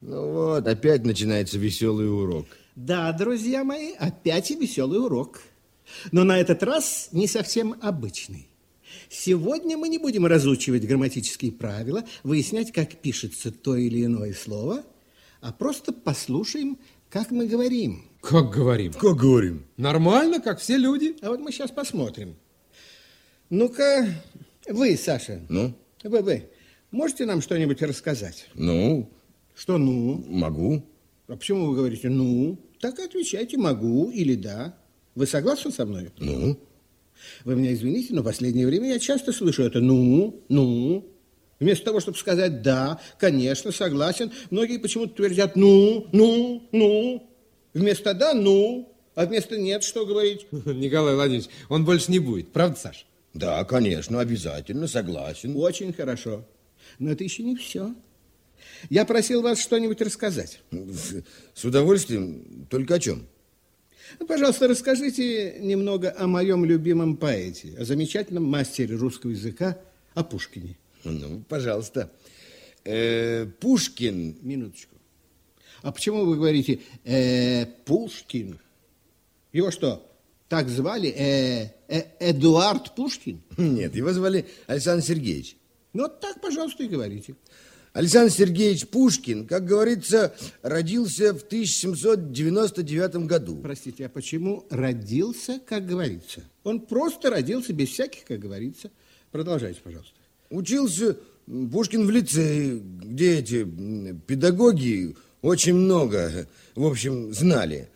Ну вот, опять начинается веселый урок. Да, друзья мои, опять и веселый урок. Но на этот раз не совсем обычный. Сегодня мы не будем разучивать грамматические правила, выяснять, как пишется то или иное слово, а просто послушаем, как мы говорим. Как говорим? Как говорим? Нормально, как все люди. А вот мы сейчас посмотрим. Ну-ка, вы, Саша. Ну? Вы, вы, можете нам что-нибудь рассказать? Ну, Что ну? могу. А почему вы говорите «ну»? Так и отвечайте «могу» или «да». Вы согласны со мной? Ну? Вы меня извините, но в последнее время я часто слышу это «ну», «ну». Вместо того, чтобы сказать «да», «конечно», «согласен», многие почему-то твердят «ну», «ну», «ну». Вместо «да» «ну», а вместо «нет» что говорить? Николай Владимирович, он больше не будет. Правда, Саш? Да, конечно, обязательно, согласен. Очень хорошо. Но это еще не все. Я просил вас что-нибудь рассказать. С удовольствием, только о чем? Пожалуйста, расскажите немного о моем любимом поэте, о замечательном мастере русского языка, о Пушкине. Ну, пожалуйста. Э, Пушкин, Минуточку. А почему вы говорите э, Пушкин? Его что, так звали? Э, э, Эдуард Пушкин? нет, его звали Александр Сергеевич. Ну, вот так, пожалуйста, и говорите. Александр Сергеевич Пушкин, как говорится, родился в 1799 году. Простите, а почему родился, как говорится? Он просто родился без всяких, как говорится. Продолжайте, пожалуйста. Учился Пушкин в лицее, где эти педагоги очень много, в общем, знали.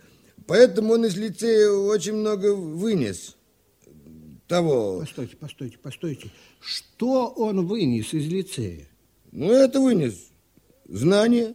Поэтому он из лицея очень много вынес того. Постойте, постойте, постойте. Что он вынес из лицея? Ну, это вынес. Знания.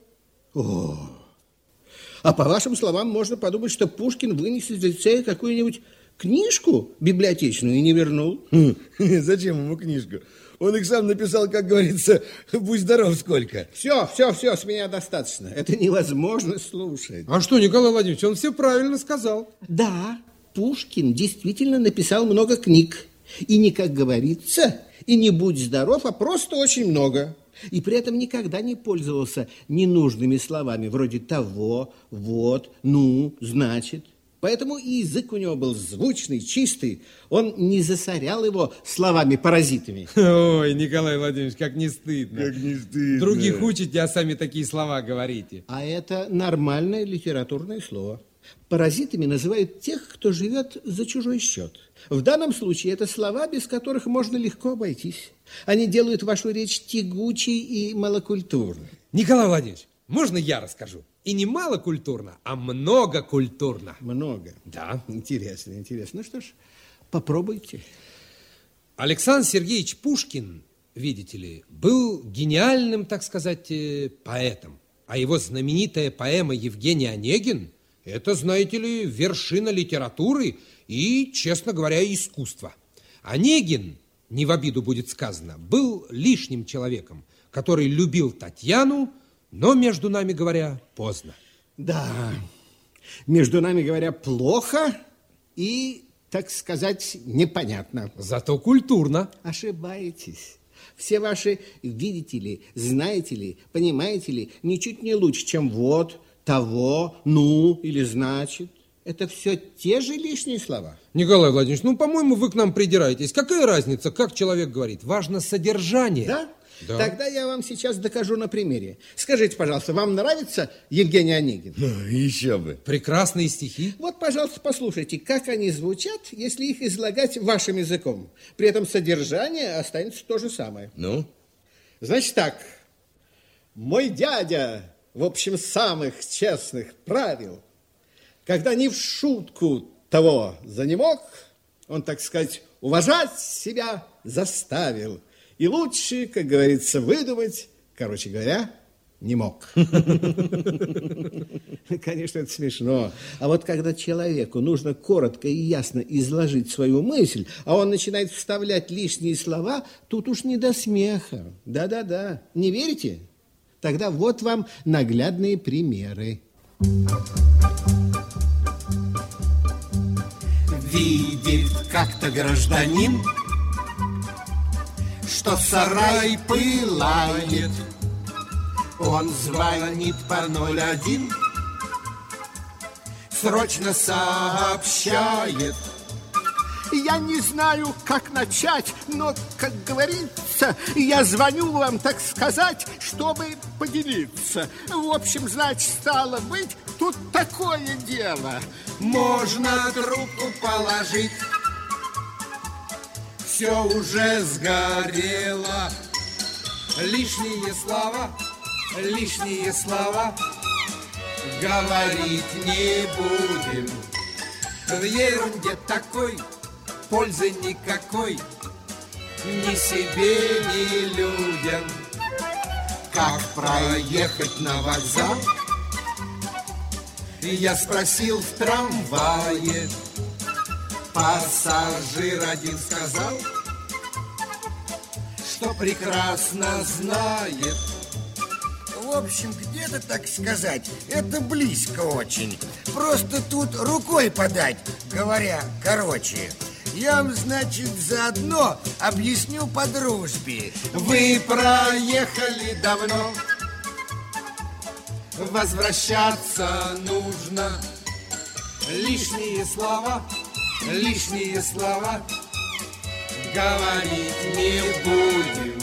А по вашим словам, можно подумать, что Пушкин вынес из лицея какую-нибудь книжку библиотечную и не вернул. Хм, Зачем ему книжку? Он их сам написал, как говорится, будь здоров сколько. Все, все, все, с меня достаточно. Это невозможно слушать. А что, Николай Владимирович, он все правильно сказал. Да, Пушкин действительно написал много книг. И не как говорится, и не будь здоров, а просто очень много. И при этом никогда не пользовался ненужными словами, вроде того, вот, ну, значит. Поэтому и язык у него был звучный, чистый. Он не засорял его словами-паразитами. Ой, Николай Владимирович, как не стыдно. Как не стыдно. Других учите, а сами такие слова говорите. А это нормальное литературное слово. Паразитами называют тех, кто живет за чужой счет. В данном случае это слова, без которых можно легко обойтись. Они делают вашу речь тягучей и малокультурной. Николай Владимирович, можно я расскажу? И не мало культурно, а много культурно. Много. Да. Интересно, интересно. Ну что ж, попробуйте. Александр Сергеевич Пушкин, видите ли, был гениальным, так сказать, э, поэтом. А его знаменитая поэма «Евгений Онегин» – это, знаете ли, вершина литературы и, честно говоря, искусства. Онегин, не в обиду будет сказано, был лишним человеком, который любил Татьяну, но, между нами говоря, поздно. Да, между нами говоря, плохо и, так сказать, непонятно. Зато культурно. Ошибаетесь. Все ваши видите ли, знаете ли, понимаете ли, ничуть не лучше, чем вот, того, ну или значит. Это все те же лишние слова. Николай Владимирович, ну, по-моему, вы к нам придираетесь. Какая разница, как человек говорит? Важно содержание. Да? Да. Тогда я вам сейчас докажу на примере. Скажите, пожалуйста, вам нравится Евгений Онегин? Еще бы. Прекрасные стихи. Вот, пожалуйста, послушайте, как они звучат, если их излагать вашим языком. При этом содержание останется то же самое. Ну? Значит так, мой дядя, в общем, самых честных правил, когда не в шутку того занемог, он, так сказать, уважать себя заставил. И лучше, как говорится, выдумать, короче говоря, не мог. Конечно, это смешно. А вот когда человеку нужно коротко и ясно изложить свою мысль, а он начинает вставлять лишние слова, тут уж не до смеха. Да-да-да. Не верите? Тогда вот вам наглядные примеры. Видит как-то гражданин, что сарай пылает. Он звонит по 01 Срочно сообщает Я не знаю, как начать, но, как говорится, я звоню вам, так сказать, чтобы поделиться. В общем, значит, стало быть, тут такое дело. Можно трубку положить Все уже сгорело Лишние слова, лишние слова Говорить не будем В ерунде такой пользы никакой Ни себе, ни людям Как проехать на вокзал? Я спросил в трамвае Пассажир один сказал Что прекрасно знает В общем, где-то, так сказать, это близко очень. Просто тут рукой подать, говоря короче. Я значит, заодно объясню по дружбе. Вы проехали давно. Возвращаться нужно. Лишние слова, лишние слова Говорить не будем.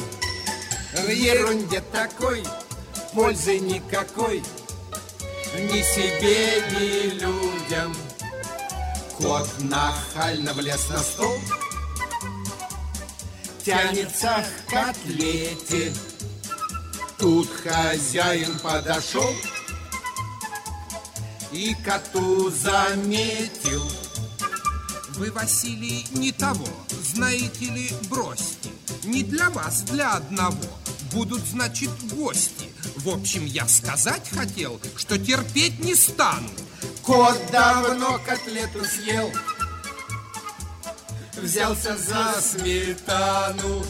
В ерунде такой Пользы никакой Ни себе, ни людям Кот нахально влез на стол Тянется к котлете Тут хозяин подошел И коту заметил Вы, Василий, не того, знаете ли, бросьте. Не для вас, для одного. Будут, значит, гости. В общем, я сказать хотел, что терпеть не стану. Кот давно котлету съел. Взялся за сметану.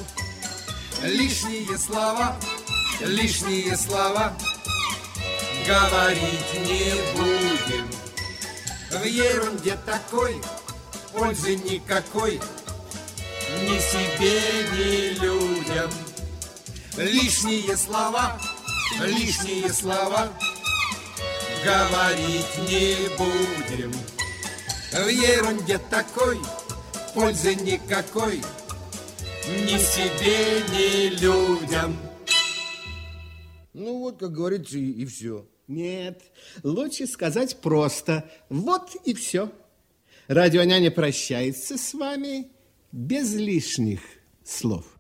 Лишние слова, лишние слова Говорить не будем. В ерунде такой Пользы никакой Ни себе, ни людям. Лишние слова, лишние слова Говорить не будем В ерунде такой Пользы никакой Ни себе, ни людям Ну вот, как говорится, и, и все. Нет, лучше сказать просто. Вот и все. Радионяня прощается с вами без лишних слов.